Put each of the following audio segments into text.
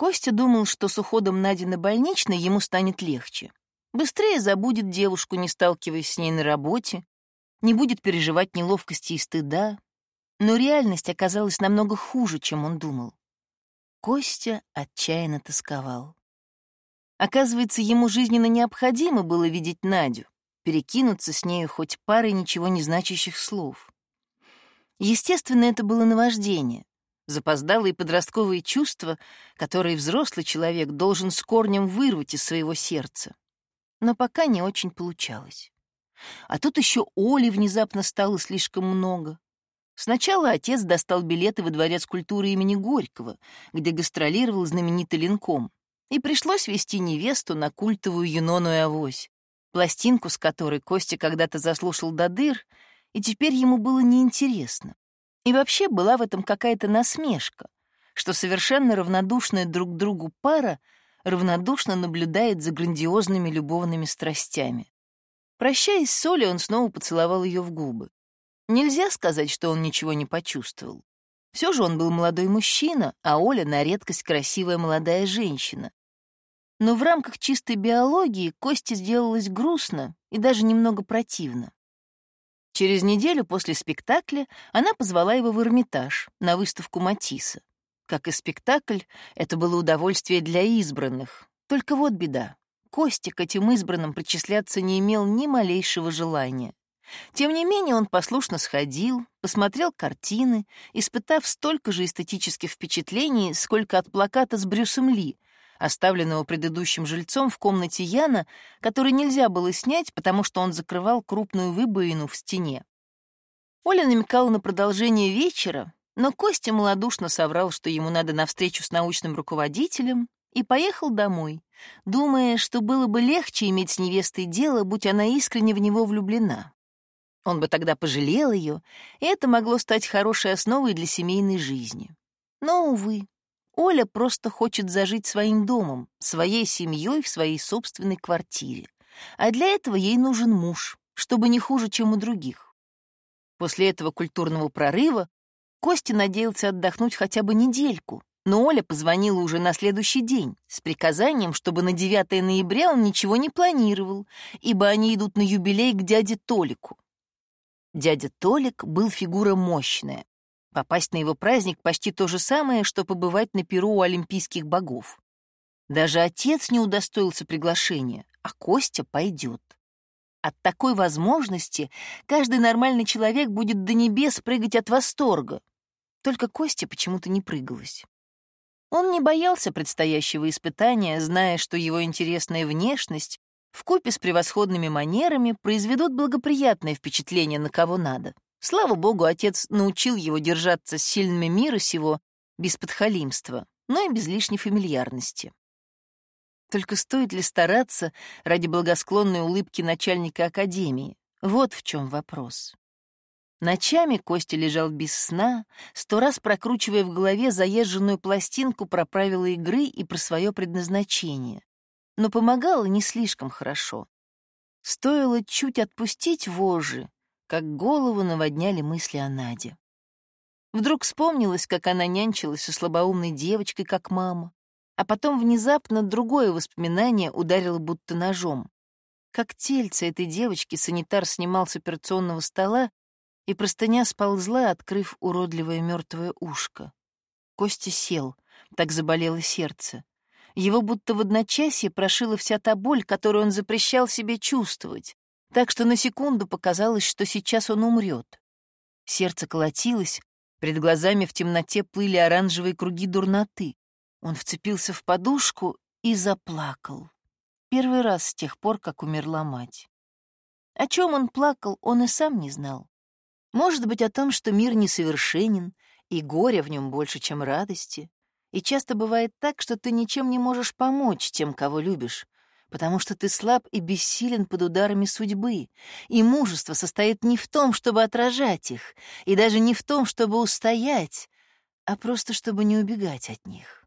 Костя думал, что с уходом Нади на больничный ему станет легче. Быстрее забудет девушку, не сталкиваясь с ней на работе, не будет переживать неловкости и стыда. Но реальность оказалась намного хуже, чем он думал. Костя отчаянно тосковал. Оказывается, ему жизненно необходимо было видеть Надю, перекинуться с нею хоть парой ничего не значащих слов. Естественно, это было наваждение, запоздалые подростковые чувства, которые взрослый человек должен с корнем вырвать из своего сердца. Но пока не очень получалось. А тут еще Оли внезапно стало слишком много. Сначала отец достал билеты во Дворец культуры имени Горького, где гастролировал знаменитый Ленком, и пришлось вести невесту на культовую Юнону и Авось, пластинку с которой Костя когда-то заслушал до дыр, и теперь ему было неинтересно. И вообще была в этом какая-то насмешка, что совершенно равнодушная друг другу пара равнодушно наблюдает за грандиозными любовными страстями. Прощаясь с Олей, он снова поцеловал ее в губы. Нельзя сказать, что он ничего не почувствовал. Все же он был молодой мужчина, а Оля на редкость красивая молодая женщина. Но в рамках чистой биологии Косте сделалось грустно и даже немного противно. Через неделю после спектакля она позвала его в Эрмитаж на выставку Матисса. Как и спектакль, это было удовольствие для избранных. Только вот беда. Костя к этим избранным причисляться не имел ни малейшего желания. Тем не менее он послушно сходил, посмотрел картины, испытав столько же эстетических впечатлений, сколько от плаката с Брюсом Ли — оставленного предыдущим жильцом в комнате Яна, который нельзя было снять, потому что он закрывал крупную выбоину в стене. Оля намекала на продолжение вечера, но Костя малодушно соврал, что ему надо на встречу с научным руководителем, и поехал домой, думая, что было бы легче иметь с невестой дело, будь она искренне в него влюблена. Он бы тогда пожалел ее, и это могло стать хорошей основой для семейной жизни. Но, увы, Оля просто хочет зажить своим домом, своей семьей в своей собственной квартире. А для этого ей нужен муж, чтобы не хуже, чем у других. После этого культурного прорыва Костя надеялся отдохнуть хотя бы недельку, но Оля позвонила уже на следующий день с приказанием, чтобы на 9 ноября он ничего не планировал, ибо они идут на юбилей к дяде Толику. Дядя Толик был фигура мощная, Попасть на его праздник почти то же самое, что побывать на перу у олимпийских богов. Даже отец не удостоился приглашения, а Костя пойдет. От такой возможности каждый нормальный человек будет до небес прыгать от восторга. Только Костя почему-то не прыгалась. Он не боялся предстоящего испытания, зная, что его интересная внешность вкупе с превосходными манерами произведут благоприятное впечатление на кого надо. Слава богу, отец научил его держаться с сильными мира сего без подхалимства, но и без лишней фамильярности. Только стоит ли стараться ради благосклонной улыбки начальника академии? Вот в чем вопрос. Ночами Костя лежал без сна, сто раз прокручивая в голове заезженную пластинку про правила игры и про свое предназначение. Но помогало не слишком хорошо. Стоило чуть отпустить вожжи, как голову наводняли мысли о Наде. Вдруг вспомнилось, как она нянчилась со слабоумной девочкой, как мама, а потом внезапно другое воспоминание ударило будто ножом. Как тельце этой девочки санитар снимал с операционного стола, и простыня сползла, открыв уродливое мертвое ушко. Костя сел, так заболело сердце. Его будто в одночасье прошила вся та боль, которую он запрещал себе чувствовать так что на секунду показалось, что сейчас он умрет. Сердце колотилось, перед глазами в темноте плыли оранжевые круги дурноты. Он вцепился в подушку и заплакал. Первый раз с тех пор, как умерла мать. О чем он плакал, он и сам не знал. Может быть, о том, что мир несовершенен, и горя в нем больше, чем радости. И часто бывает так, что ты ничем не можешь помочь тем, кого любишь, потому что ты слаб и бессилен под ударами судьбы, и мужество состоит не в том, чтобы отражать их, и даже не в том, чтобы устоять, а просто чтобы не убегать от них.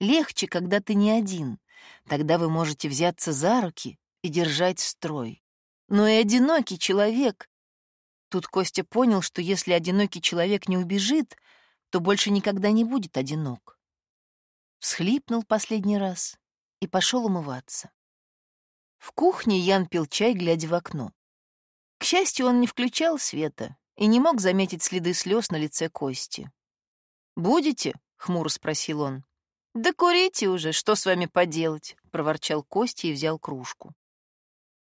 Легче, когда ты не один, тогда вы можете взяться за руки и держать строй. Но и одинокий человек... Тут Костя понял, что если одинокий человек не убежит, то больше никогда не будет одинок. всхлипнул последний раз и пошел умываться. В кухне Ян пил чай, глядя в окно. К счастью, он не включал света и не мог заметить следы слез на лице Кости. «Будете?» — хмуро спросил он. «Да курите уже, что с вами поделать?» — проворчал Костя и взял кружку.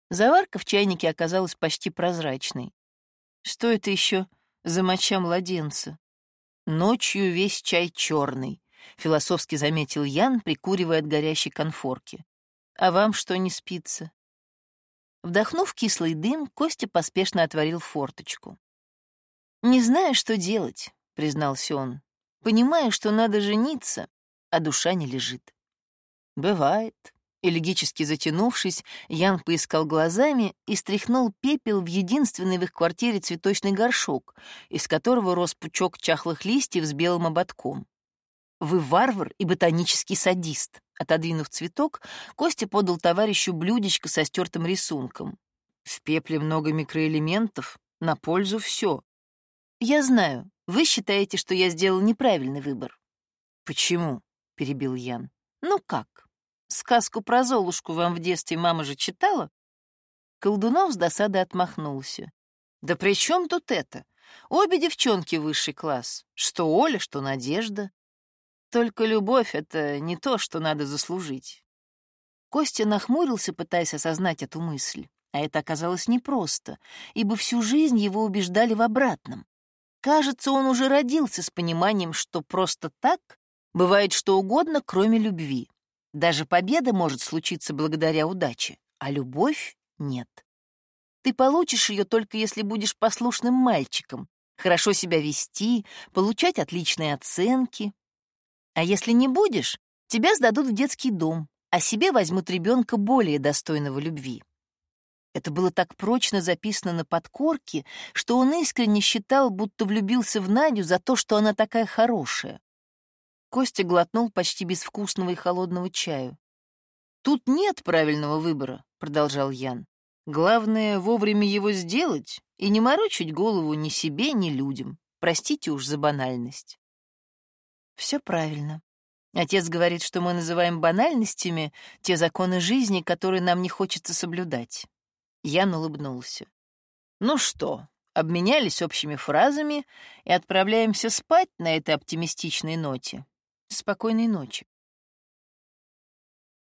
Заварка в чайнике оказалась почти прозрачной. Что это еще за моча младенца? Ночью весь чай черный, философски заметил Ян, прикуривая от горящей конфорки. А вам что не спится? Вдохнув кислый дым, Костя поспешно отворил форточку. «Не знаю, что делать», — признался он. «Понимаю, что надо жениться, а душа не лежит». «Бывает». Элегически затянувшись, Ян поискал глазами и стряхнул пепел в единственный в их квартире цветочный горшок, из которого рос пучок чахлых листьев с белым ободком. «Вы варвар и ботанический садист», Отодвинув цветок, Костя подал товарищу блюдечко со стертым рисунком. В пепле много микроэлементов, на пользу все. Я знаю, вы считаете, что я сделал неправильный выбор. Почему? перебил Ян. Ну как? Сказку про Золушку вам в детстве мама же читала? Колдунов с досадой отмахнулся. Да при чем тут это? Обе девчонки высший класс. Что Оля, что Надежда. Только любовь — это не то, что надо заслужить. Костя нахмурился, пытаясь осознать эту мысль. А это оказалось непросто, ибо всю жизнь его убеждали в обратном. Кажется, он уже родился с пониманием, что просто так бывает что угодно, кроме любви. Даже победа может случиться благодаря удаче, а любовь — нет. Ты получишь ее только если будешь послушным мальчиком, хорошо себя вести, получать отличные оценки, а если не будешь, тебя сдадут в детский дом, а себе возьмут ребенка более достойного любви. Это было так прочно записано на подкорке, что он искренне считал, будто влюбился в Надю за то, что она такая хорошая. Костя глотнул почти безвкусного и холодного чаю. «Тут нет правильного выбора», — продолжал Ян. «Главное — вовремя его сделать и не морочить голову ни себе, ни людям. Простите уж за банальность». Все правильно. Отец говорит, что мы называем банальностями те законы жизни, которые нам не хочется соблюдать. Ян улыбнулся. Ну что, обменялись общими фразами и отправляемся спать на этой оптимистичной ноте. Спокойной ночи.